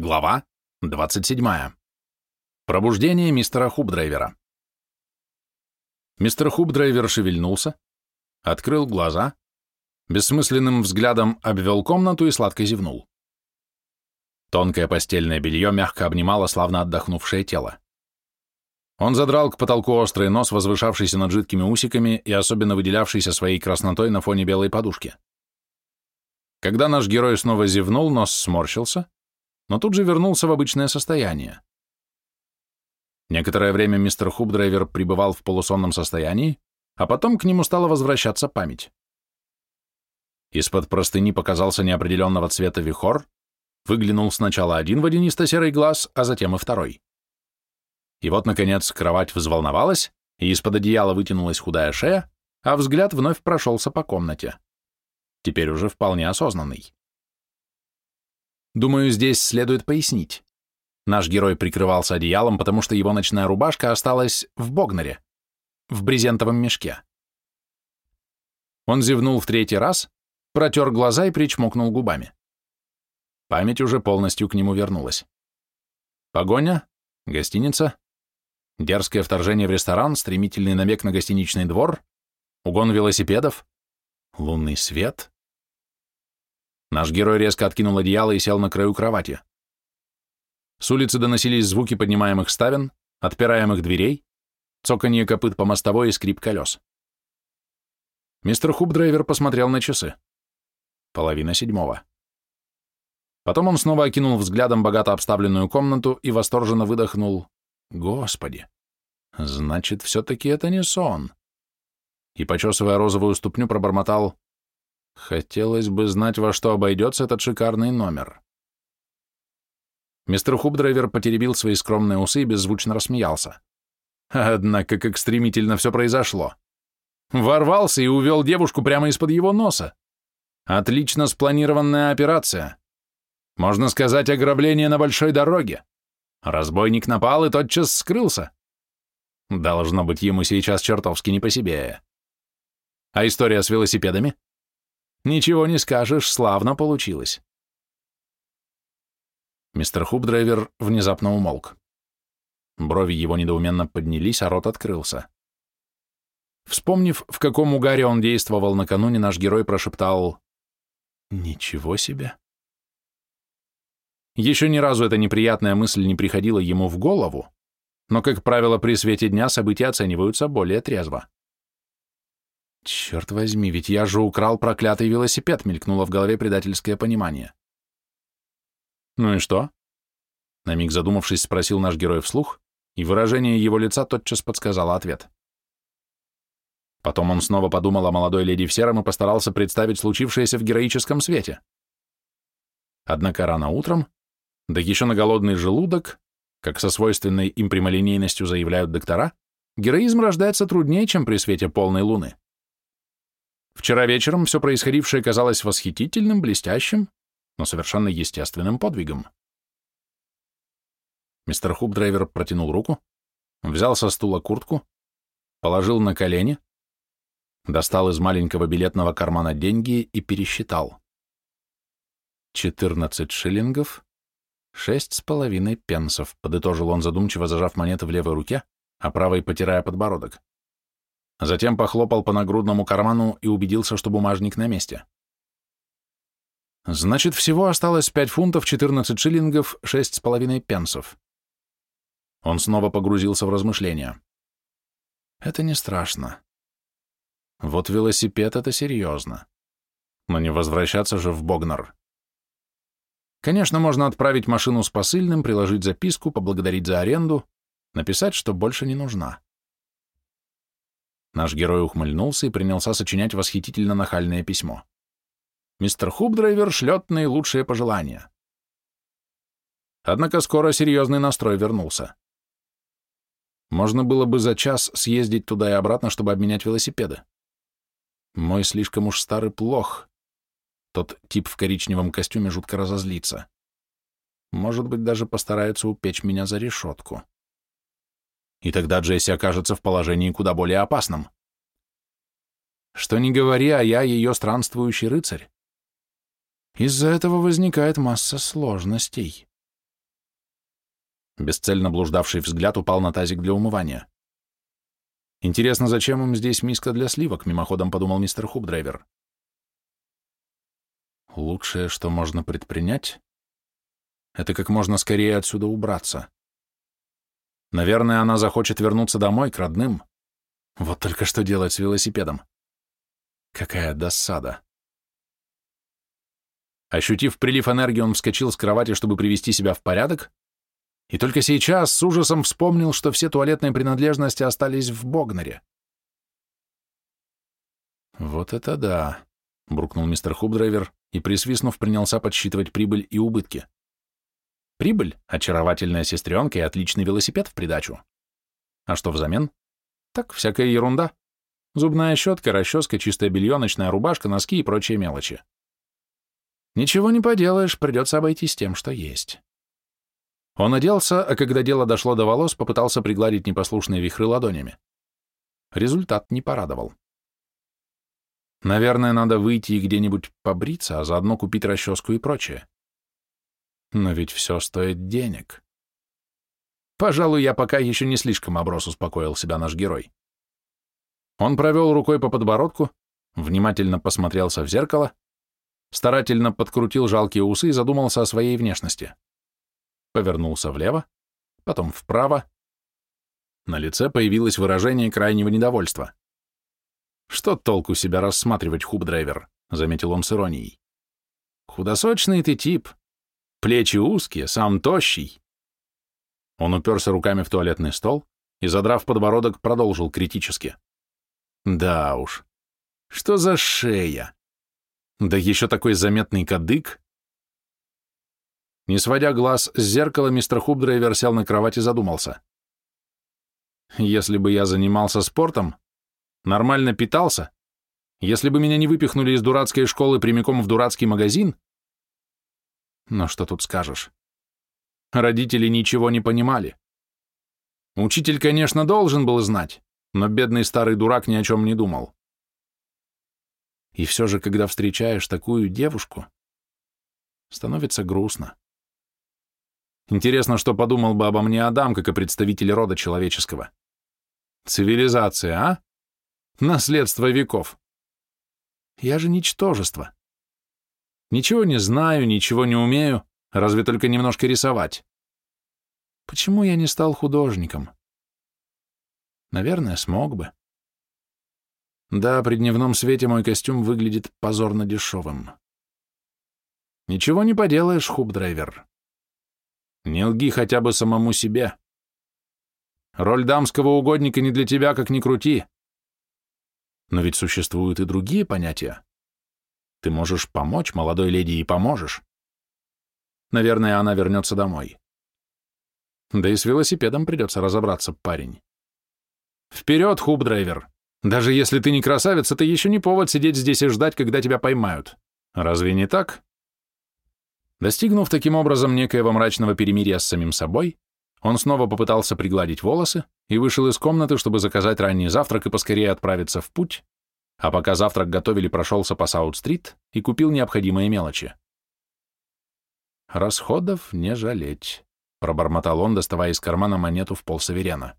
Глава 27. Пробуждение мистера Хубдрайвера. Мистер Хубдрайвер шевельнулся, открыл глаза, бессмысленным взглядом обвел комнату и сладко зевнул. Тонкое постельное белье мягко обнимало славно отдохнувшее тело. Он задрал к потолку острый нос, возвышавшийся над жидкими усиками и особенно выделявшийся своей краснотой на фоне белой подушки. Когда наш герой снова зевнул, нос сморщился, но тут же вернулся в обычное состояние. Некоторое время мистер Хубдрайвер пребывал в полусонном состоянии, а потом к нему стала возвращаться память. Из-под простыни показался неопределенного цвета вихор, выглянул сначала один водянисто-серый глаз, а затем и второй. И вот, наконец, кровать взволновалась, и из-под одеяла вытянулась худая шея, а взгляд вновь прошелся по комнате. Теперь уже вполне осознанный. Думаю, здесь следует пояснить. Наш герой прикрывался одеялом, потому что его ночная рубашка осталась в Богнере, в брезентовом мешке. Он зевнул в третий раз, протер глаза и причмокнул губами. Память уже полностью к нему вернулась. Погоня, гостиница, дерзкое вторжение в ресторан, стремительный набег на гостиничный двор, угон велосипедов, лунный свет, Наш герой резко откинул одеяло и сел на краю кровати. С улицы доносились звуки поднимаемых ставен, отпираемых дверей, цоканье копыт по мостовой и скрип колес. Мистер Хубдрайвер посмотрел на часы. Половина седьмого. Потом он снова окинул взглядом богато обставленную комнату и восторженно выдохнул «Господи! Значит, все-таки это не сон!» И, почесывая розовую ступню, пробормотал Хотелось бы знать, во что обойдется этот шикарный номер. Мистер Хубдрайвер потеребил свои скромные усы и беззвучно рассмеялся. Однако, как стремительно все произошло. Ворвался и увел девушку прямо из-под его носа. Отлично спланированная операция. Можно сказать, ограбление на большой дороге. Разбойник напал и тотчас скрылся. Должно быть, ему сейчас чертовски не по себе. А история с велосипедами? Ничего не скажешь, славно получилось. Мистер Хубдрайвер внезапно умолк. Брови его недоуменно поднялись, а рот открылся. Вспомнив, в каком угаре он действовал накануне, наш герой прошептал «Ничего себе!». Еще ни разу эта неприятная мысль не приходила ему в голову, но, как правило, при свете дня события оцениваются более трезво. Черт возьми, ведь я же украл проклятый велосипед, мелькнуло в голове предательское понимание. Ну и что? На миг задумавшись, спросил наш герой вслух, и выражение его лица тотчас подсказало ответ. Потом он снова подумал о молодой леди в сером и постарался представить случившееся в героическом свете. Однако рано утром, да еще на голодный желудок, как со свойственной им прямолинейностью заявляют доктора, героизм рождается труднее, чем при свете полной луны. Вчера вечером все происходившее казалось восхитительным, блестящим, но совершенно естественным подвигом. Мистер Хубдрайвер протянул руку, взял со стула куртку, положил на колени, достал из маленького билетного кармана деньги и пересчитал. Четырнадцать шиллингов, шесть с половиной пенсов, подытожил он задумчиво, зажав монеты в левой руке, а правой потирая подбородок. Затем похлопал по нагрудному карману и убедился, что бумажник на месте. Значит, всего осталось 5 фунтов, 14 шиллингов, 6,5 пенсов. Он снова погрузился в размышления. Это не страшно. Вот велосипед — это серьезно. Но не возвращаться же в Богнар. Конечно, можно отправить машину с посыльным, приложить записку, поблагодарить за аренду, написать, что больше не нужна. Наш герой ухмыльнулся и принялся сочинять восхитительно нахальное письмо. Мистер Хубдрайвер шлет наилучшие пожелания. Однако скоро серьезный настрой вернулся. Можно было бы за час съездить туда и обратно, чтобы обменять велосипеды. Мой слишком уж старый плох. Тот тип в коричневом костюме жутко разозлится. Может быть, даже постарается упечь меня за решетку и тогда Джесси окажется в положении куда более опасном. Что ни говори, а я ее странствующий рыцарь. Из-за этого возникает масса сложностей. Бесцельно блуждавший взгляд упал на тазик для умывания. Интересно, зачем им здесь миска для сливок, мимоходом подумал мистер Хубдрайвер. Лучшее, что можно предпринять, это как можно скорее отсюда убраться. Наверное, она захочет вернуться домой, к родным. Вот только что делать с велосипедом. Какая досада. Ощутив прилив энергии, он вскочил с кровати, чтобы привести себя в порядок, и только сейчас с ужасом вспомнил, что все туалетные принадлежности остались в Богнере. «Вот это да!» — буркнул мистер Хубдрайвер и, присвистнув, принялся подсчитывать прибыль и убытки. Прибыль — очаровательная сестренка и отличный велосипед в придачу. А что взамен? Так, всякая ерунда. Зубная щетка, расческа, чистое белье, ночная рубашка, носки и прочие мелочи. Ничего не поделаешь, придется обойтись тем, что есть. Он оделся, а когда дело дошло до волос, попытался пригладить непослушные вихры ладонями. Результат не порадовал. Наверное, надо выйти и где-нибудь побриться, а заодно купить расческу и прочее. Но ведь все стоит денег. Пожалуй, я пока еще не слишком оброс, успокоил себя наш герой. Он провел рукой по подбородку, внимательно посмотрелся в зеркало, старательно подкрутил жалкие усы и задумался о своей внешности повернулся влево, потом вправо. На лице появилось выражение крайнего недовольства. «Что толку себя рассматривать, хуб-драйвер?» — заметил он с иронией. «Худосочный ты тип. Плечи узкие, сам тощий». Он уперся руками в туалетный стол и, задрав подбородок, продолжил критически. «Да уж, что за шея? Да еще такой заметный кадык. Не сводя глаз с зеркала, мистер Хубдрейвер сел на кровать и задумался. Если бы я занимался спортом, нормально питался, если бы меня не выпихнули из дурацкой школы прямиком в дурацкий магазин... Но что тут скажешь? Родители ничего не понимали. Учитель, конечно, должен был знать, но бедный старый дурак ни о чем не думал. И все же, когда встречаешь такую девушку, становится грустно. Интересно, что подумал бы обо мне Адам, как о представителе рода человеческого. Цивилизация, а? Наследство веков. Я же ничтожество. Ничего не знаю, ничего не умею, разве только немножко рисовать. Почему я не стал художником? Наверное, смог бы. Да, при дневном свете мой костюм выглядит позорно дешевым. Ничего не поделаешь, хуб-драйвер. Не лги хотя бы самому себе. Роль дамского угодника не для тебя, как ни крути. Но ведь существуют и другие понятия. Ты можешь помочь молодой леди и поможешь. Наверное, она вернется домой. Да и с велосипедом придется разобраться, парень. Вперед, хуб-драйвер! Даже если ты не красавец, это еще не повод сидеть здесь и ждать, когда тебя поймают. Разве не так? Достигнув таким образом некоего мрачного перемирия с самим собой, он снова попытался пригладить волосы и вышел из комнаты, чтобы заказать ранний завтрак и поскорее отправиться в путь, а пока завтрак готовили, прошелся по Саут-стрит и купил необходимые мелочи. «Расходов не жалеть», — пробормотал он, доставая из кармана монету в полсаверена.